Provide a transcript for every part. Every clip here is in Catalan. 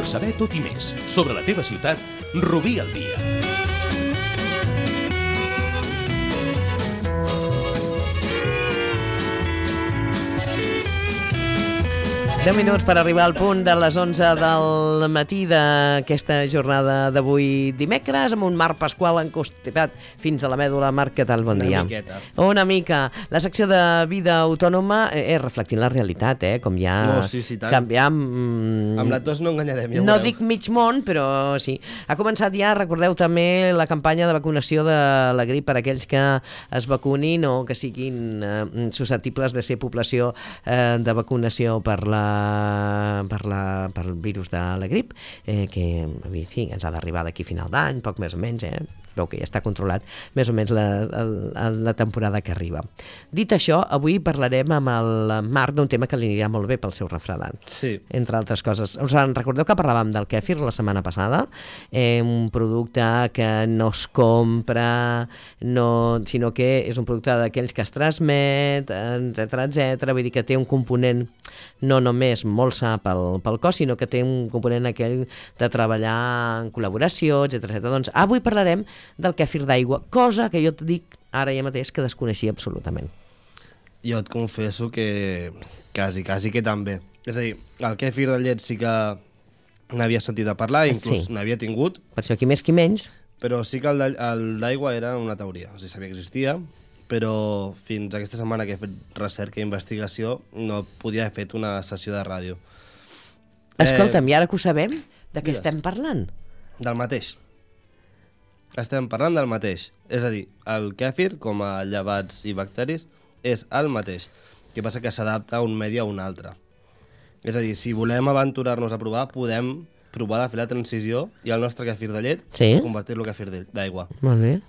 Per saber tot i més sobre la teva ciutat, Rubí al dia. 10 minuts per arribar al punt de les 11 del matí d'aquesta jornada d'avui dimecres amb un Marc Pasqual encostipat fins a la mèdula. Marc, què tal? Bon Una dia. miqueta. Una mica. La secció de vida autònoma eh, reflectint la realitat, eh? Com ja No, sí, sí, tant. canviam... Mm, Amb la tos no enganyarem, ja no veureu. dic mig món, però sí. Ha començat ja, recordeu també, la campanya de vacunació de la grip per aquells que es vacunin o que siguin eh, susceptibles de ser població eh, de vacunació per, la, per, la, per el virus de la grip, eh, que en fi, ens ha d'arribar d'aquí final d'any, poc més o menys, eh? Veu que ja està controlat més o menys la, la, la temporada que arriba. Dit això, avui parlarem amb el Marc d'un tema que li anirà molt bé pel seu refredat Sí. entre altres coses. Us en recordeu que parlàvem del kèfir la setmana passada? Eh, un producte que no es compra, no, sinó que és un producte d'aquells que es transmet, etc etc. Vull dir que té un component no només molt sa pel, pel cos, sinó que té un component aquell de treballar en col·laboració, etc. Doncs avui parlarem del kèfir d'aigua, cosa que jo et dic ara ja mateix que desconeixia absolutament. Jo et confesso que quasi, quasi que també. És a dir, el kefir de llet sí que n'havia sentit a parlar, inclús Sí. n'havia tingut, Per això qui més qui menys, però sí que el d'aigua era una teoria. O sigui, sabia que existia, però fins aquesta setmana que he fet recerca i investigació no podia haver fet una sessió de ràdio. Escolta'm, i ara que ho sabem, de què digues. estem parlant? Del mateix. Estem parlant del mateix. És a dir, el kèfir, com a llevats i bacteris, és el mateix. El que passa que s'adapta a un medi a un altre. És a dir, si volem aventurar-nos a provar, podem provar de fer la transició i el nostre kèfir de llet Sí. convertir-lo en kèfir de- d'aigua. Molt bé.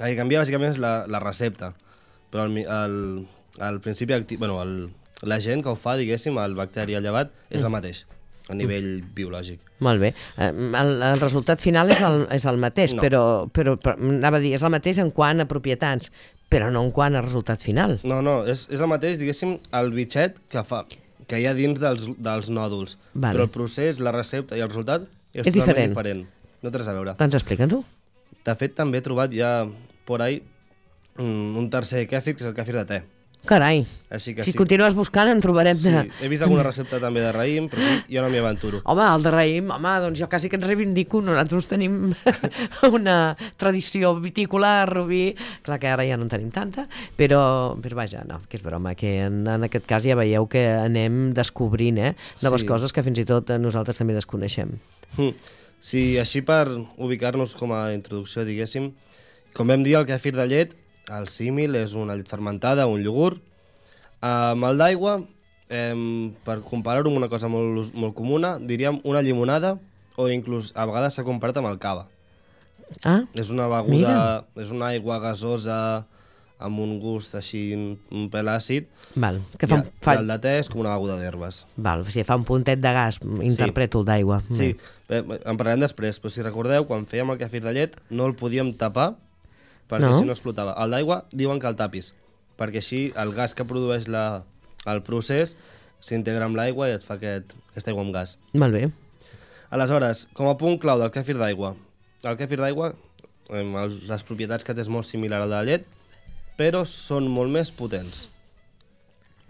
El que canvia bàsicament és la, la recepta, però el, el, el principi actiu, bueno, el, la gent que ho fa, diguéssim, el bacteri el llevat, és el mateix, a nivell biològic. Molt bé. Eh, El, el resultat final és el, és el mateix, No. però, però, però anava a dir, és el mateix en quant a propietats, però no en quant a resultat final. No, no, és, és el mateix, diguéssim, el bitxet que fa que hi ha dins dels, dels nòduls. Vale. Però el procés, la recepta i el resultat és, És totalment diferent. diferent. No té res a veure. Doncs explica'ns-ho. De fet, també he trobat ja por ahí mm, un tercer kèfir, que és el kèfir de te. Carai, Així que si sí. continues buscant en trobarem Sí, de... he vist alguna recepta també de raïm, però jo no m'hi aventuro. Home, el de raïm, home, doncs jo quasi que ens reivindico. Nosaltres tenim una tradició vitícola, Rubí, clar que ara ja no en tenim tanta, però, però vaja, no, que és broma, que en, en aquest cas ja veieu que anem descobrint eh, noves Sí. coses que fins i tot nosaltres també desconeixem. Mm. Sí, així per ubicar-nos com a introducció, diguéssim, com vam dir, el kèfir de llet, el símil és una llet fermentada, un iogurt. Amb el d'aigua, eh, per comparar-ho amb una cosa molt, molt comuna, diríem una llimonada o inclús a vegades s'ha comparat amb el cava. Ah, És una beguda, és una aigua gasosa amb un gust així un, un pèl àcid. val, que I fa, un- fa, i el de te és com una beguda d'herbes. val, o sigui, fa un puntet de gas, interpreto el d'aigua. Sí, bé, en parlarem després, però si recordeu, quan fèiem el kefir de llet no el podíem tapar perquè No? si no explotava. El d'aigua diuen que el tapis, perquè així el gas que produeix la, el procés s'integra amb l'aigua i et fa aquest, aquesta aigua amb gas. Molt bé. Aleshores, com a punt clau del kefir d'aigua, el kefir d'aigua, les propietats que té és molt similar al de la llet, però són molt més potents.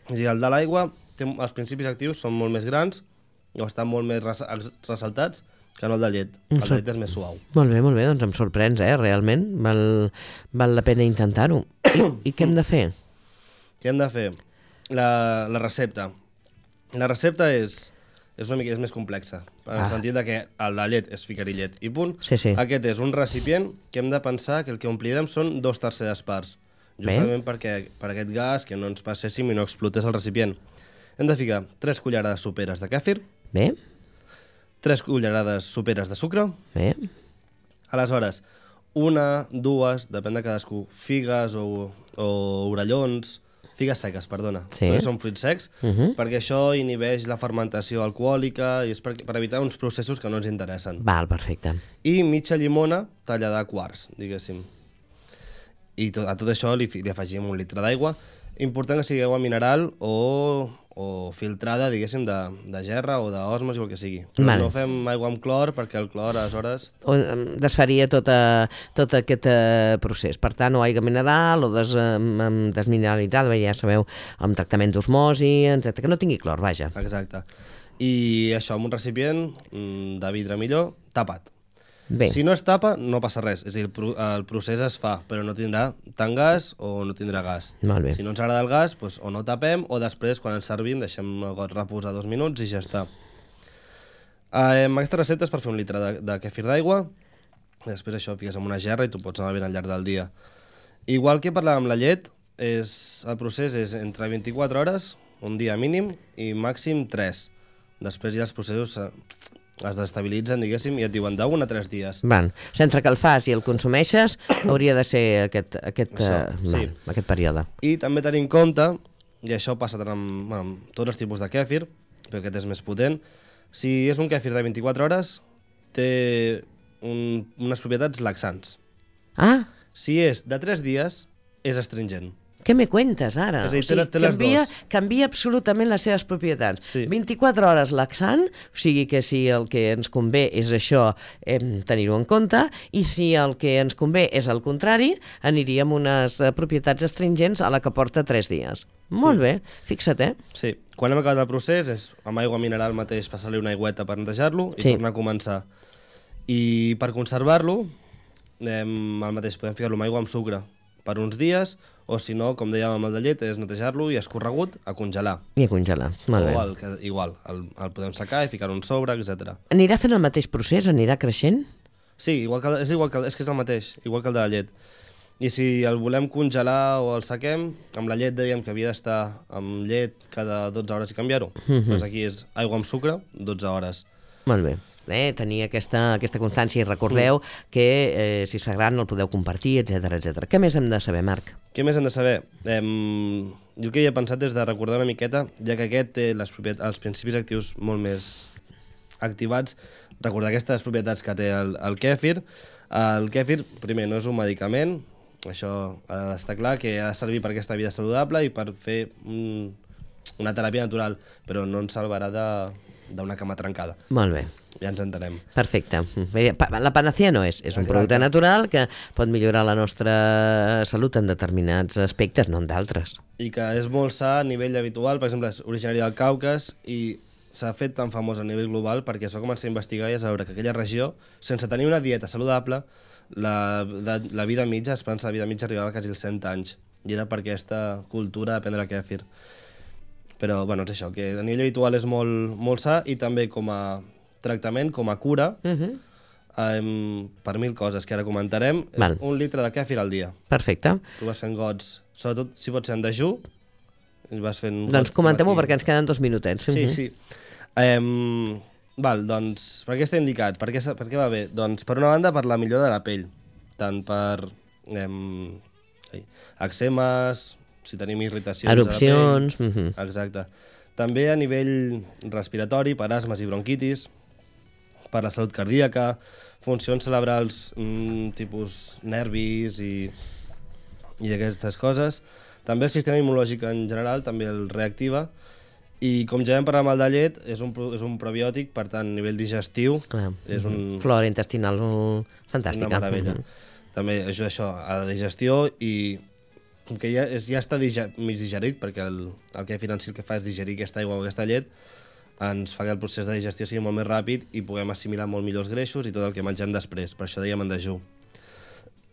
És a dir, el de l'aigua, els principis actius són molt més grans o estan molt més res, ressaltats que no el de llet. El de llet és més suau. Molt bé, molt bé, doncs em sorprens, eh, realment. Val, val la pena intentar-ho. I, què hem de fer? Què hem de fer? La, la recepta. La recepta és, és una mica és més complexa, en Ah. el sentit de que el de llet és ficar-hi llet i punt. Sí, sí. Aquest és un recipient que hem de pensar que el que omplirem són dos terceres parts, Bé. justament perquè, per aquest gas que no ens passéssim i no explotés el recipient. Hem de ficar 3 cullerades soperes de kèfir, Bé, 3 cullerades soperes de sucre, bé, aleshores, una, dues, depèn de cadascú, figues o, o orellons, figues seques, perdona, Sí. perquè són fruits secs, Mhm. perquè això inhibeix la fermentació alcohòlica i és per, per evitar uns processos que no ens interessen. val, perfecte. I mitja llimona tallada a quarts, diguéssim. I tot, a tot això li, li afegim un litre d'aigua. Important que sigui aigua mineral o, o filtrada, diguéssim, de, de gerra o d'osmos i el que sigui. Però Vale. no fem aigua amb clor perquè el clor, aleshores... o desfaria tot, eh, tot aquest eh, procés. Per tant, o aigua mineral o des, em, desmineralitzada, ja sabeu, amb tractament d'osmosi, etc que no tingui clor, vaja. Exacte. I això, amb un recipient mm, de vidre millor, tapat. Bé, Si no es tapa, no passa res. És a dir, el, pro el procés es fa, però no tindrà tant gas o no tindrà gas. Molt bé. Si no ens agrada el gas, doncs, o no tapem, o després, quan ens servim, deixem el got reposar dos minuts i ja està. Eh, aquesta recepta és per fer un litre de, de kefir d'aigua, després això ho fiques en una gerra i tu pots anar bevent al llarg del dia. Igual que parlàvem amb la llet, és, el procés és entre 24 hores, un dia mínim, i màxim 3. Després ja els processos es destabilitzen, diguéssim, i et diuen d'un a 3 dies. van. Entre que el fas i el consumeixes, hauria de ser aquest, aquest, Això, eh, sí. val, aquest període. I també tenir en compte, i això passa tant amb, bueno, amb tots els tipus de kèfir, però aquest és més potent, si és un kèfir de 24 hores, té un, unes propietats laxants. Ah, Si és de 3 dies, és astringent. Què me cuentes ara? És dir, té les- té canvia, dos. canvia absolutament les seves propietats. Sí. 24 hores laxant, o sigui que si el que ens convé és això, hem tenir-ho en compte, i si el que ens convé és el contrari, aniríem unes eh, propietats astringents a la que porta 3 dies. Molt bé, fixa't, eh? Sí, quan hem acabat el procés és amb aigua mineral mateix passar-li una aigüeta per netejar-lo i Sí. tornar a començar. I per conservar-lo, em, el mateix, podem ficar-lo amb aigua amb sucre per uns dies, o si no, com dèiem amb el de llet, és netejar-lo i escorregut a congelar. I a congelar, molt bé. O el, que, igual, el, el podem secar i ficar-ho en sobre, etc. Anirà fent el mateix procés? Anirà creixent? Sí, igual que, és igual que, és que és el mateix, igual que el de la llet. I si el volem congelar o el sequem, amb la llet dèiem que havia d'estar amb llet cada 12 hores i canviar-ho. Mhm. Doncs aquí és aigua amb sucre, 12 hores. Molt bé. Eh, tenir aquesta, aquesta constància i recordeu que eh, si es fa gran el podeu compartir, etc etc. Què més hem de saber, Marc? Què més hem de saber? Em, jo el que hi he pensat és de recordar una miqueta, ja que aquest té les els principis actius molt més activats, recordar aquestes propietats que té el, el kèfir. El kèfir, primer, no és un medicament, això ha d'estar clar, que ha de servir per aquesta vida saludable i per fer un, una teràpia natural, però no ens salvarà d'una cama trencada. Molt bé. Ja ens entenem. Perfecte. La panacea no és, és un Exacte. producte natural que pot millorar la nostra salut en determinats aspectes, no en d'altres. i que és molt sa a nivell habitual, per exemple, és originari del Caucas i s'ha fet tan famós a nivell global perquè es va començar a investigar i es va veure que aquella regió, sense tenir una dieta saludable, la, la, la vida mitja, l'esperança de vida mitja arribava a quasi els 100 anys. I era per aquesta cultura de prendre kèfir. Però, bueno, és això, que a nivell habitual és molt, molt sa i també com a tractament, com a cura, uh -huh. um, per mil coses que ara comentarem, és Val. un litre de kèfir al dia. Perfecte. Tu vas fent gots, sobretot si pot ser en dejú, vas fent... Doncs comentem-ho perquè ens queden dos minutets. Sí, Mhm. sí. Um, val, doncs, per què està indicat? Per què, per què va bé? Doncs, per una banda, per la millora de la pell. Tant per um, eczemes, si tenim irritacions Erupcions, a la mhm. pell... Exacte. També a nivell respiratori, per asmes i bronquitis, per la salut cardíaca, funcions cerebrals mm, tipus nervis i, i aquestes coses. També el sistema immunològic en general també el reactiva i com ja hem parlat amb el de llet, és un, és un probiòtic, per tant, a nivell digestiu, Clar. és un, Flora intestinal fantàstica. una meravella. Mhm. També ajuda això a la digestió i com que ja, és, ja està diger, mig digerit, perquè el, el que financi el que fa és digerir aquesta aigua o aquesta llet, ens fa que el procés de digestió sigui molt més ràpid i puguem assimilar molt millor els greixos i tot el que mengem després, per això dèiem en dejú.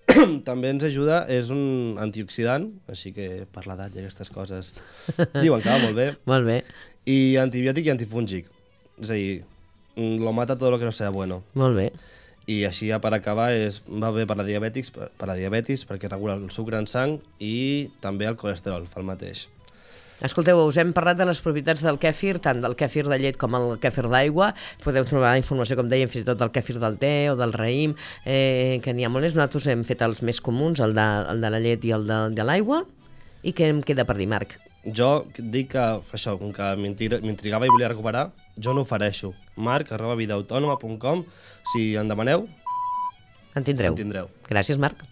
També ens ajuda, és un antioxidant, així que per l'edat i aquestes coses diuen que va molt bé, Molt bé, i antibiòtic i antifúngic, és a dir, mm, lo mata todo lo que no sea bueno. molt bé. I així ja per acabar és, va bé per la diabètics, per, per la diabetis perquè regula el sucre en sang i també el colesterol, fa el mateix. Escolteu, us hem parlat de les propietats del kèfir, tant del kèfir de llet com el kèfir d'aigua. Podeu trobar informació, com dèiem, fins i tot del kèfir del te o del raïm, eh, que n'hi ha molt més. Nosaltres hem fet els més comuns, el de, el de la llet i el de, de l'aigua. I què em queda per dir, Marc? Jo dic que, això, com que m'intriga- m'intrigava i volia recuperar, jo no ofereixo. Marc, arroba si en demaneu, En tindreu. en tindreu. Gràcies, Marc.